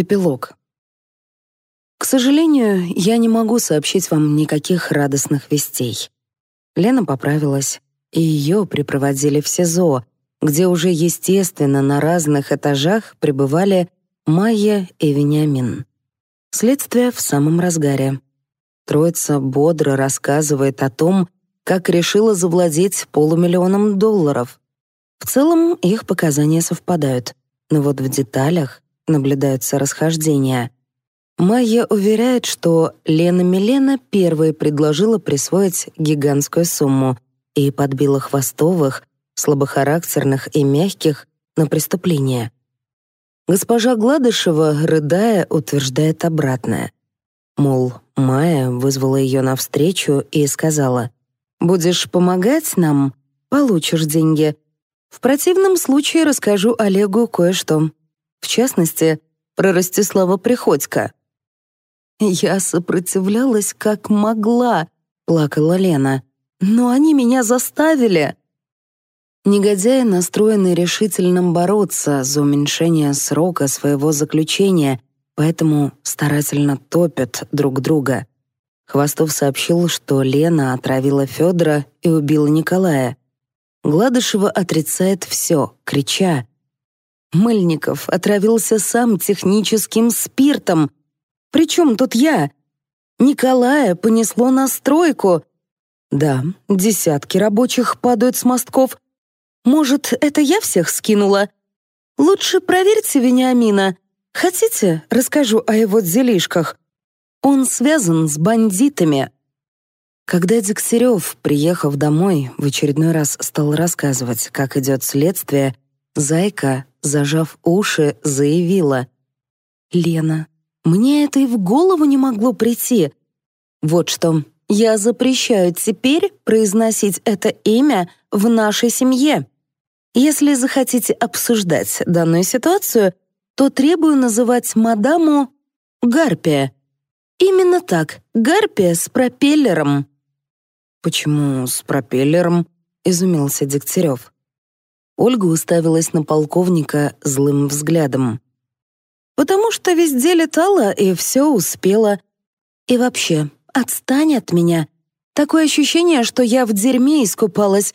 Эпилог. К сожалению, я не могу сообщить вам никаких радостных вестей. Лена поправилась, и ее припроводили в СИЗО, где уже, естественно, на разных этажах пребывали Майя и Вениамин. Следствие в самом разгаре. Троица бодро рассказывает о том, как решила завладеть полумиллионом долларов. В целом их показания совпадают, но вот в деталях наблюдаются расхождения. Майя уверяет, что Лена Милена первой предложила присвоить гигантскую сумму и подбила хвостовых, слабохарактерных и мягких на преступление. Госпожа Гладышева, рыдая, утверждает обратное. Мол, Майя вызвала ее навстречу и сказала, «Будешь помогать нам, получишь деньги. В противном случае расскажу Олегу кое-что в частности, про Ростислава Приходько. «Я сопротивлялась, как могла», — плакала Лена. «Но они меня заставили!» Негодяи настроены решительно бороться за уменьшение срока своего заключения, поэтому старательно топят друг друга. Хвостов сообщил, что Лена отравила Федора и убила Николая. Гладышева отрицает все, крича Мыльников отравился сам техническим спиртом. Причем тут я? Николая понесло на стройку. Да, десятки рабочих падают с мостков. Может, это я всех скинула? Лучше проверьте Вениамина. Хотите, расскажу о его делишках? Он связан с бандитами. Когда Дегтярев, приехав домой, в очередной раз стал рассказывать, как идет следствие, Зайка зажав уши, заявила. «Лена, мне это и в голову не могло прийти. Вот что, я запрещаю теперь произносить это имя в нашей семье. Если захотите обсуждать данную ситуацию, то требую называть мадаму Гарпия. Именно так, Гарпия с пропеллером». «Почему с пропеллером?» — изумился Дегтярев. Ольга уставилась на полковника злым взглядом. «Потому что везде летала и все успела. И вообще, отстань от меня. Такое ощущение, что я в дерьме искупалась.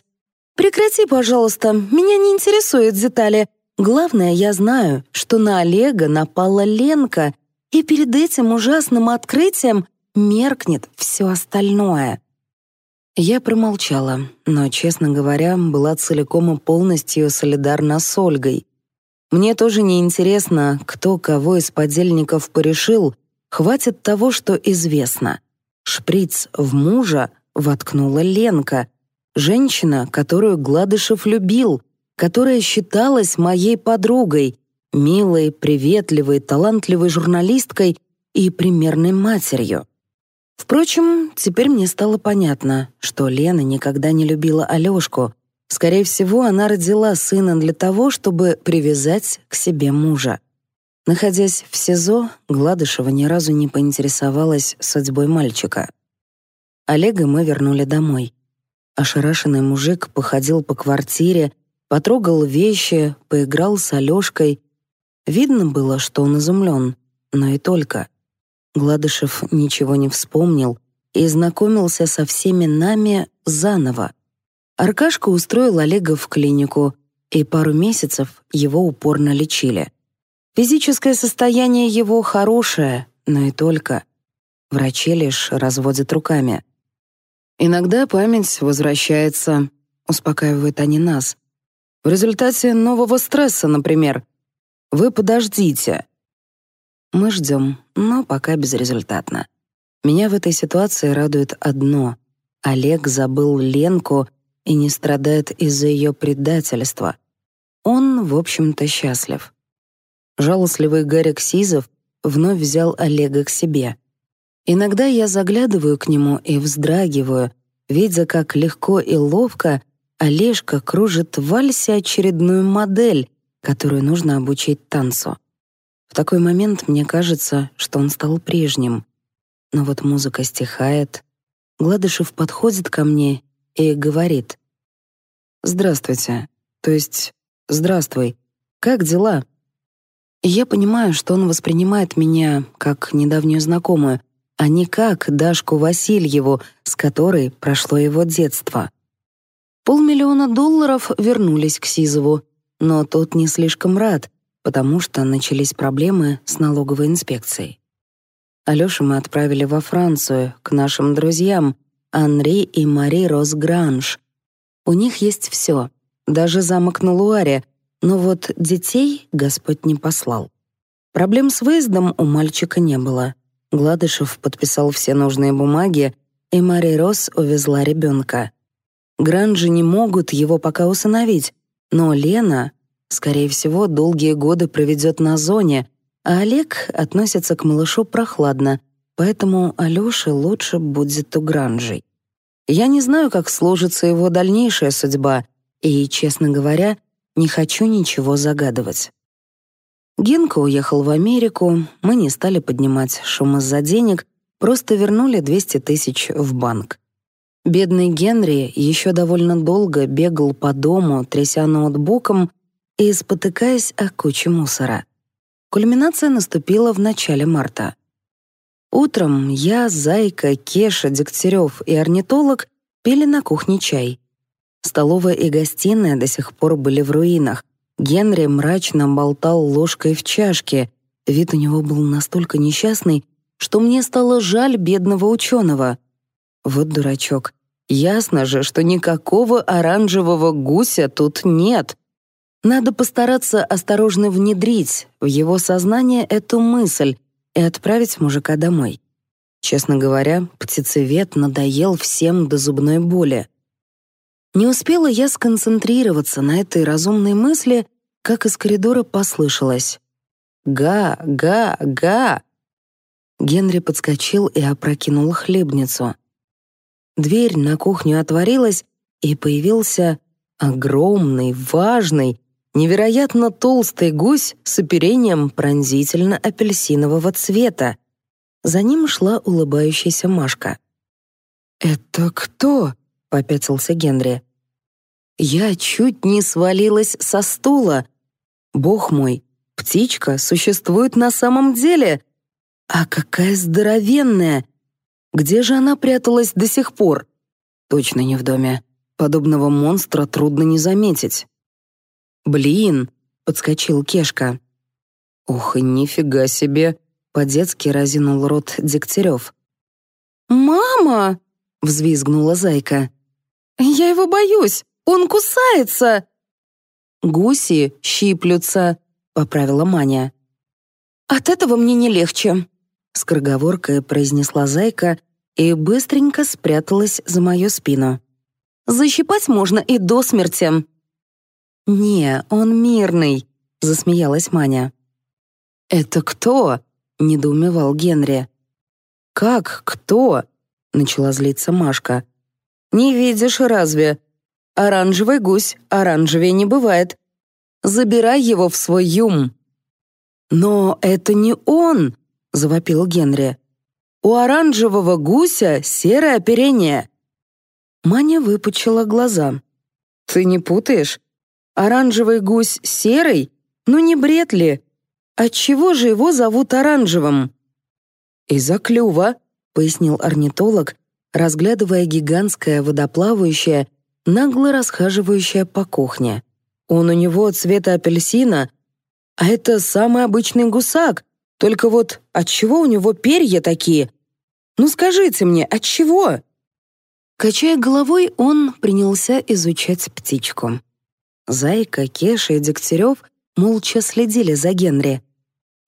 Прекрати, пожалуйста, меня не интересуют детали. Главное, я знаю, что на Олега напала Ленка, и перед этим ужасным открытием меркнет все остальное». Я промолчала, но, честно говоря, была целиком и полностью солидарна с Ольгой. Мне тоже не интересно, кто кого из подельников порешил, хватит того, что известно. Шприц в мужа воткнула Ленка, женщина, которую Гладышев любил, которая считалась моей подругой, милой, приветливой, талантливой журналисткой и примерной матерью. Впрочем, теперь мне стало понятно, что Лена никогда не любила Алёшку. Скорее всего, она родила сына для того, чтобы привязать к себе мужа. Находясь в СИЗО, Гладышева ни разу не поинтересовалась судьбой мальчика. Олега мы вернули домой. Ошарашенный мужик походил по квартире, потрогал вещи, поиграл с Алёшкой. Видно было, что он изумлен, но и только. Гладышев ничего не вспомнил и знакомился со всеми нами заново. Аркашка устроил Олега в клинику, и пару месяцев его упорно лечили. Физическое состояние его хорошее, но и только. Врачи лишь разводят руками. «Иногда память возвращается», — успокаивают они нас. «В результате нового стресса, например. Вы подождите, мы ждем, но пока безрезультатно. Меня в этой ситуации радует одно. Олег забыл Ленку и не страдает из-за ее предательства. Он, в общем-то, счастлив. Жалостливый Гарик Сизов вновь взял Олега к себе. Иногда я заглядываю к нему и вздрагиваю, видя, как легко и ловко Олежка кружит в вальсе очередную модель, которую нужно обучить танцу. В такой момент мне кажется, что он стал прежним. Но вот музыка стихает. Гладышев подходит ко мне и говорит. «Здравствуйте. То есть, здравствуй. Как дела?» и Я понимаю, что он воспринимает меня как недавнюю знакомую, а не как Дашку Васильеву, с которой прошло его детство. Полмиллиона долларов вернулись к Сизову, но тот не слишком рад, потому что начались проблемы с налоговой инспекцией. Алёшу мы отправили во Францию, к нашим друзьям, Анри и Мари Росгранж. У них есть всё, даже замок на Луаре, но вот детей Господь не послал. Проблем с выездом у мальчика не было. Гладышев подписал все нужные бумаги, и Мари Рос увезла ребёнка. Гранжи не могут его пока усыновить, но Лена, Скорее всего, долгие годы проведет на зоне, а Олег относится к малышу прохладно, поэтому Алёше лучше будет Тугранжей. Я не знаю, как сложится его дальнейшая судьба, и, честно говоря, не хочу ничего загадывать. Генка уехал в Америку, мы не стали поднимать шум из-за денег, просто вернули 200 тысяч в банк. Бедный Генри еще довольно долго бегал по дому, тряся ноутбуком — и спотыкаясь о куче мусора. Кульминация наступила в начале марта. Утром я, Зайка, Кеша, Дегтярев и орнитолог пили на кухне чай. Столовая и гостиная до сих пор были в руинах. Генри мрачно болтал ложкой в чашке. Вид у него был настолько несчастный, что мне стало жаль бедного ученого. Вот дурачок. Ясно же, что никакого оранжевого гуся тут нет. Надо постараться осторожно внедрить в его сознание эту мысль и отправить мужика домой. Честно говоря, птицевед надоел всем до зубной боли. Не успела я сконцентрироваться на этой разумной мысли, как из коридора послышалось. «Га, га, га!» Генри подскочил и опрокинул хлебницу. Дверь на кухню отворилась, и появился огромный, важный Невероятно толстый гусь с оперением пронзительно-апельсинового цвета. За ним шла улыбающаяся Машка. «Это кто?» — попятился Генри. «Я чуть не свалилась со стула. Бог мой, птичка существует на самом деле. А какая здоровенная! Где же она пряталась до сих пор? Точно не в доме. Подобного монстра трудно не заметить. «Блин!» — подскочил Кешка. «Ох, нифига себе!» — по-детски разинул рот Дегтярев. «Мама!» — взвизгнула зайка. «Я его боюсь! Он кусается!» «Гуси щиплются!» — поправила Маня. «От этого мне не легче!» — скороговоркой произнесла зайка и быстренько спряталась за мою спину. «Защипать можно и до смерти!» «Не, он мирный», — засмеялась Маня. «Это кто?» — недоумевал Генри. «Как кто?» — начала злиться Машка. «Не видишь, разве? Оранжевый гусь оранжевее не бывает. Забирай его в свой юм». «Но это не он!» — завопил Генри. «У оранжевого гуся серое оперение». Маня выпучила глаза. «Ты не путаешь? Оранжевый гусь серый? Ну не бред ли? А отчего же его зовут оранжевым? Из-за клюва, пояснил орнитолог, разглядывая гигантское водоплавающее, нагло расхаживающее по кухне. Он у него цвета апельсина, а это самый обычный гусак. Только вот отчего у него перья такие? Ну скажите мне, отчего? Качая головой, он принялся изучать птичку. Зайка, Кеша и Дегтярев молча следили за Генри.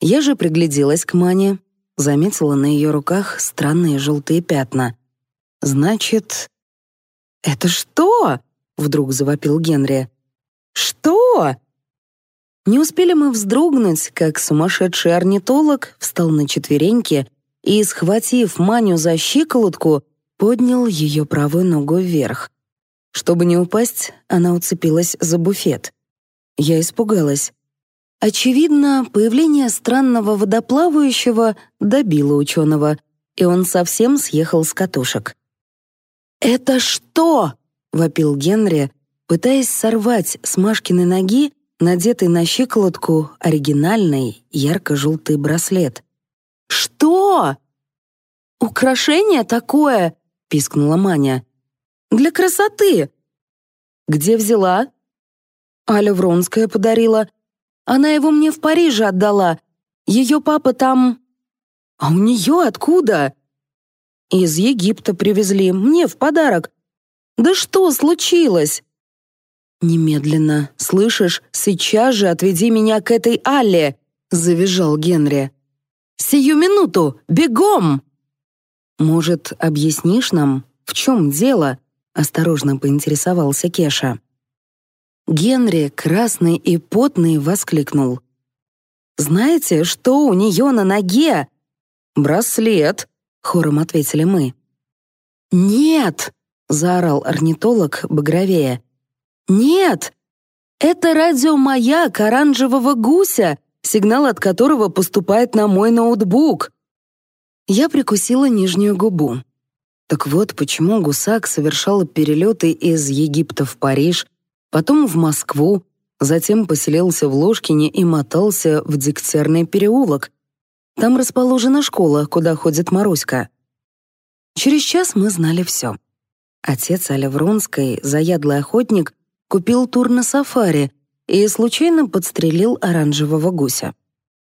Я же пригляделась к Мане, заметила на ее руках странные желтые пятна. «Значит...» «Это что?» — вдруг завопил Генри. «Что?» Не успели мы вздрогнуть, как сумасшедший орнитолог встал на четвереньки и, схватив Маню за щиколотку, поднял ее правую ногу вверх. Чтобы не упасть, она уцепилась за буфет. Я испугалась. Очевидно, появление странного водоплавающего добило ученого, и он совсем съехал с катушек. «Это что?» — вопил Генри, пытаясь сорвать с Машкиной ноги надетый на щиколотку оригинальный ярко-желтый браслет. «Что?» «Украшение такое!» — пискнула Маня. Для красоты!» «Где взяла?» «Аля Вронская подарила. Она его мне в Париже отдала. Ее папа там...» «А у нее откуда?» «Из Египта привезли. Мне в подарок. «Да что случилось?» «Немедленно. Слышишь, сейчас же отведи меня к этой Алле!» — завизжал Генри. «Сию минуту! Бегом!» «Может, объяснишь нам, в чем дело?» осторожно поинтересовался Кеша. Генри, красный и потный, воскликнул: "Знаете, что у нее на ноге? Браслет", хором ответили мы. "Нет!" заорал орнитолог багровее. «Нет! Это радиомаяк оранжевого гуся, сигнал от которого поступает на мой ноутбук!» Я прикусила нижнюю губу. Так вот, почему Гусак совершал перелеты из Египта в Париж, потом в Москву, затем поселился в Ложкине и мотался в Дегтярный переулок. Там расположена школа, куда ходит Маруська. Через час мы знали все. Отец Аля Вронской, заядлый охотник, купил тур на сафари и случайно подстрелил оранжевого гуся.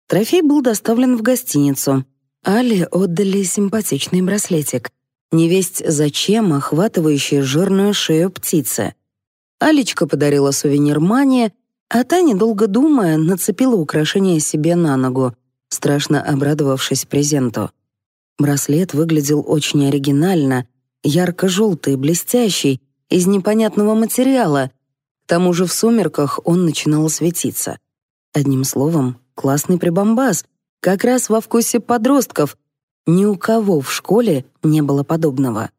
Трофей был доставлен в гостиницу. Али отдали симпатичный браслетик — невесть зачем охватывающая жирную шею птицы. Алечка подарила сувенир мане, а та, недолго думая, нацепила украшение себе на ногу, страшно обрадовавшись презенту. Браслет выглядел очень оригинально, ярко-желтый, блестящий, из непонятного материала. К тому же в сумерках он начинал светиться. Одним словом, классный прибамбас, как раз во вкусе подростков, ни у кого в школе не было подобного.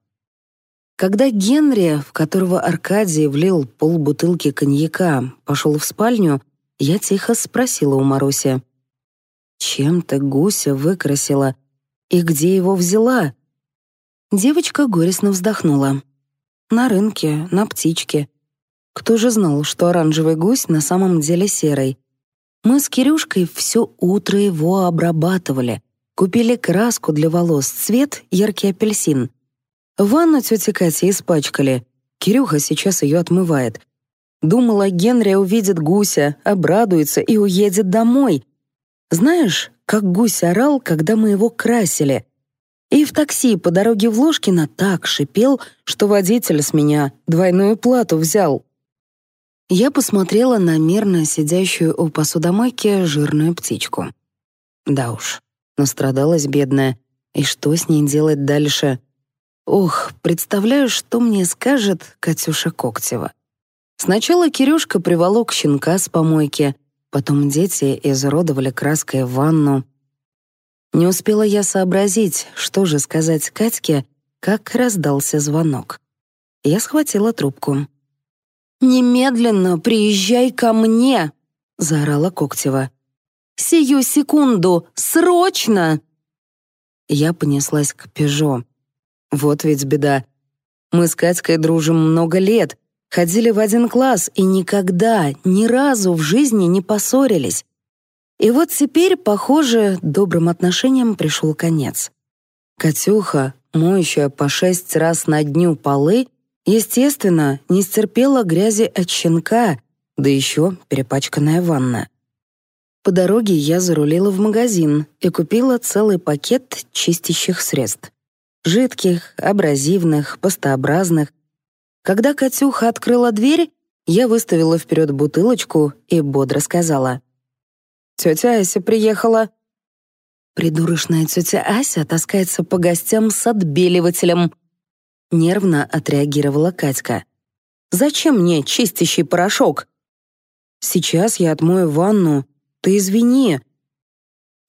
Когда Генри, в которого Аркадий влил полбутылки коньяка, пошел в спальню, я тихо спросила у Маруси. чем то гуся выкрасила? И где его взяла?» Девочка горестно вздохнула. «На рынке, на птичке. Кто же знал, что оранжевый гусь на самом деле серый? Мы с Кирюшкой все утро его обрабатывали. Купили краску для волос, цвет — яркий апельсин. Ванну тете Кате испачкали. Кирюха сейчас ее отмывает. Думала, Генри увидит гуся, обрадуется и уедет домой. Знаешь, как гусь орал, когда мы его красили? И в такси по дороге в Ложкино так шипел, что водитель с меня двойную плату взял. Я посмотрела на мирно сидящую у посудомойки жирную птичку. Да уж, Настрадалась бедная. И что с ней делать дальше? Ох, представляю, что мне скажет Катюша Коктева. Сначала Кирюшка приволок щенка с помойки, потом дети изуродовали краской ванну. Не успела я сообразить, что же сказать Катьке, как раздался звонок. Я схватила трубку. «Немедленно приезжай ко мне!» — заорала Коктева. Сию секунду! Срочно!» Я понеслась к «Пежо». Вот ведь беда. Мы с Катькой дружим много лет, ходили в один класс и никогда, ни разу в жизни не поссорились. И вот теперь, похоже, добрым отношениям пришел конец. Катюха, моющая по шесть раз на дню полы, естественно, не стерпела грязи от щенка, да еще перепачканная ванна. По дороге я зарулила в магазин и купила целый пакет чистящих средств. Жидких, абразивных, пастообразных. Когда Катюха открыла дверь, я выставила вперед бутылочку и бодро сказала. «Тетя Ася приехала». Придурочная тетя Ася таскается по гостям с отбеливателем. Нервно отреагировала Катька. «Зачем мне чистящий порошок?» «Сейчас я отмою ванну, ты извини».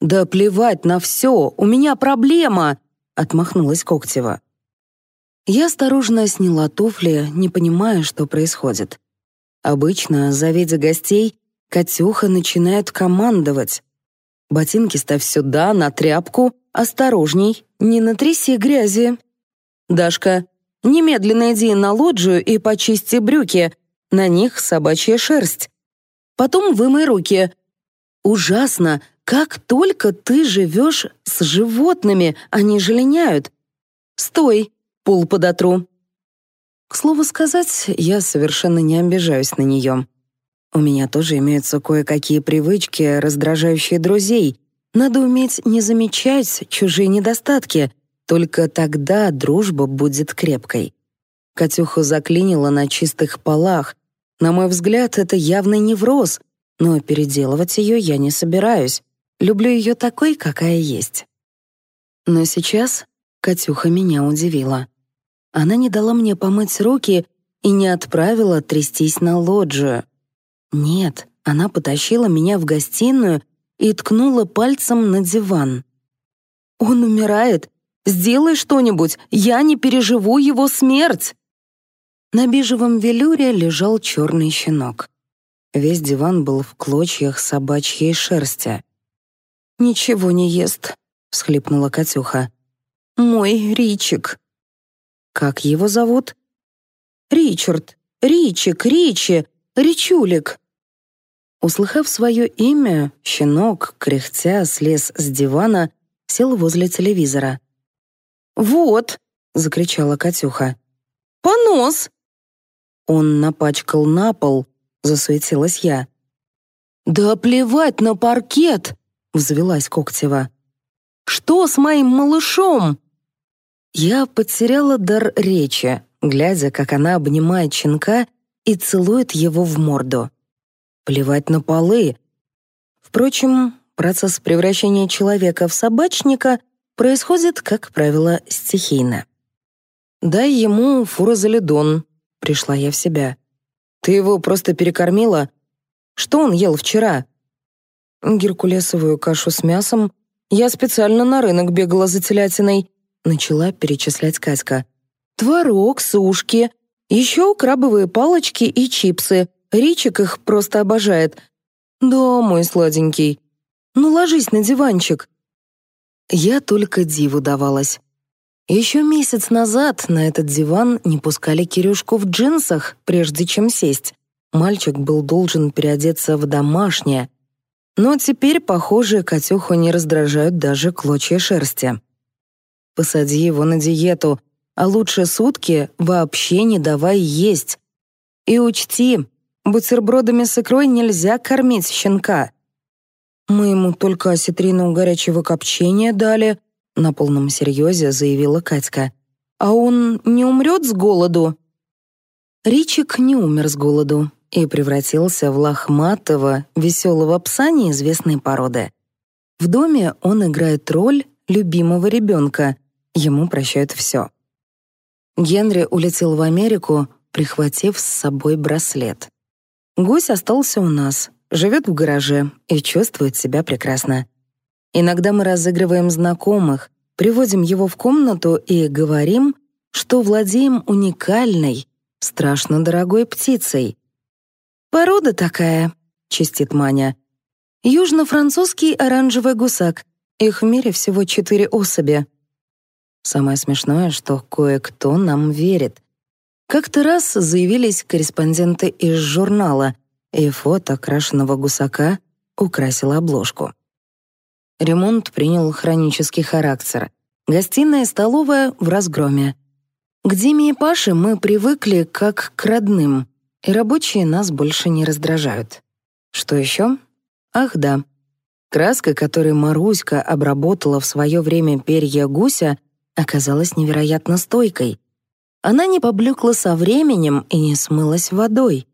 «Да плевать на все, у меня проблема!» — отмахнулась Когтева. Я осторожно сняла туфли, не понимая, что происходит. Обычно, завидя гостей, Катюха начинает командовать. «Ботинки ставь сюда, на тряпку, осторожней, не натряси грязи». «Дашка, немедленно иди на лоджию и почисти брюки, на них собачья шерсть. Потом вымой руки, Ужасно, как только ты живешь с животными, они же линяют. Стой, пол подотру. К слову сказать, я совершенно не обижаюсь на нее. У меня тоже имеются кое-какие привычки, раздражающие друзей. Надо уметь не замечать чужие недостатки, только тогда дружба будет крепкой. Катюха заклинила на чистых полах. На мой взгляд, это явный невроз, но переделывать ее я не собираюсь. Люблю ее такой, какая есть. Но сейчас Катюха меня удивила. Она не дала мне помыть руки и не отправила трястись на лоджию. Нет, она потащила меня в гостиную и ткнула пальцем на диван. «Он умирает! Сделай что-нибудь! Я не переживу его смерть!» На бежевом велюре лежал черный щенок. Весь диван был в клочьях собачьей шерсти. «Ничего не ест», — всхлипнула Катюха. «Мой Ричик». «Как его зовут?» «Ричард, Ричик, Ричи, Ричулик». Услыхав свое имя, щенок, кряхтя, слез с дивана, сел возле телевизора. «Вот!» — закричала Катюха. «Понос!» Он напачкал на пол засуетилась я. «Да плевать на паркет!» — взвелась Когтева. «Что с моим малышом?» Я потеряла дар речи, глядя, как она обнимает щенка и целует его в морду. Плевать на полы. Впрочем, процесс превращения человека в собачника происходит, как правило, стихийно. «Дай ему фурозолидон», — пришла я в себя. Ты его просто перекормила? Что он ел вчера? Геркулесовую кашу с мясом. Я специально на рынок бегала за телятиной. Начала перечислять Катька. Творог, сушки, еще крабовые палочки и чипсы. Ричик их просто обожает. Да, мой сладенький. Ну, ложись на диванчик. Я только диву давалась. Еще месяц назад на этот диван не пускали Кирюшку в джинсах, прежде чем сесть. Мальчик был должен переодеться в домашнее. Но теперь, похоже, Катюху не раздражают даже клочья шерсти. Посади его на диету, а лучше сутки вообще не давай есть. И учти, бутербродами с икрой нельзя кормить щенка. Мы ему только осетрину горячего копчения дали — на полном серьезе заявила Катька. А он не умрет с голоду? Ричик не умер с голоду и превратился в лохматого, веселого пса неизвестной породы. В доме он играет роль любимого ребенка. Ему прощают все. Генри улетел в Америку, прихватив с собой браслет. Гусь остался у нас, живет в гараже и чувствует себя прекрасно. Иногда мы разыгрываем знакомых, приводим его в комнату и говорим, что владеем уникальной, страшно дорогой птицей. «Порода такая», — чистит Маня. «Южно-французский оранжевый гусак. Их в мире всего четыре особи». Самое смешное, что кое-кто нам верит. Как-то раз заявились корреспонденты из журнала, и фото крашеного гусака украсило обложку. Ремонт принял хронический характер. Гостиная, столовая в разгроме. К Диме и Паше мы привыкли как к родным, и рабочие нас больше не раздражают. Что еще? Ах, да. Краска, которой Маруська обработала в свое время перья гуся, оказалась невероятно стойкой. Она не поблекла со временем и не смылась водой.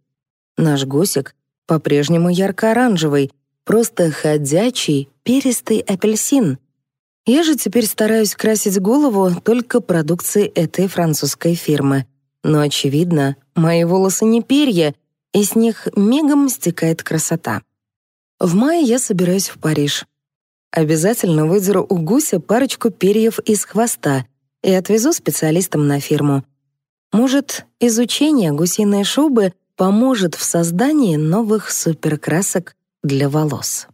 Наш гусик по-прежнему ярко-оранжевый — просто ходячий перистый апельсин. Я же теперь стараюсь красить голову только продукцией этой французской фирмы. Но, очевидно, мои волосы не перья, и с них мигом стекает красота. В мае я собираюсь в Париж. Обязательно выдеру у гуся парочку перьев из хвоста и отвезу специалистам на фирму. Может, изучение гусиной шубы поможет в создании новых суперкрасок для волос.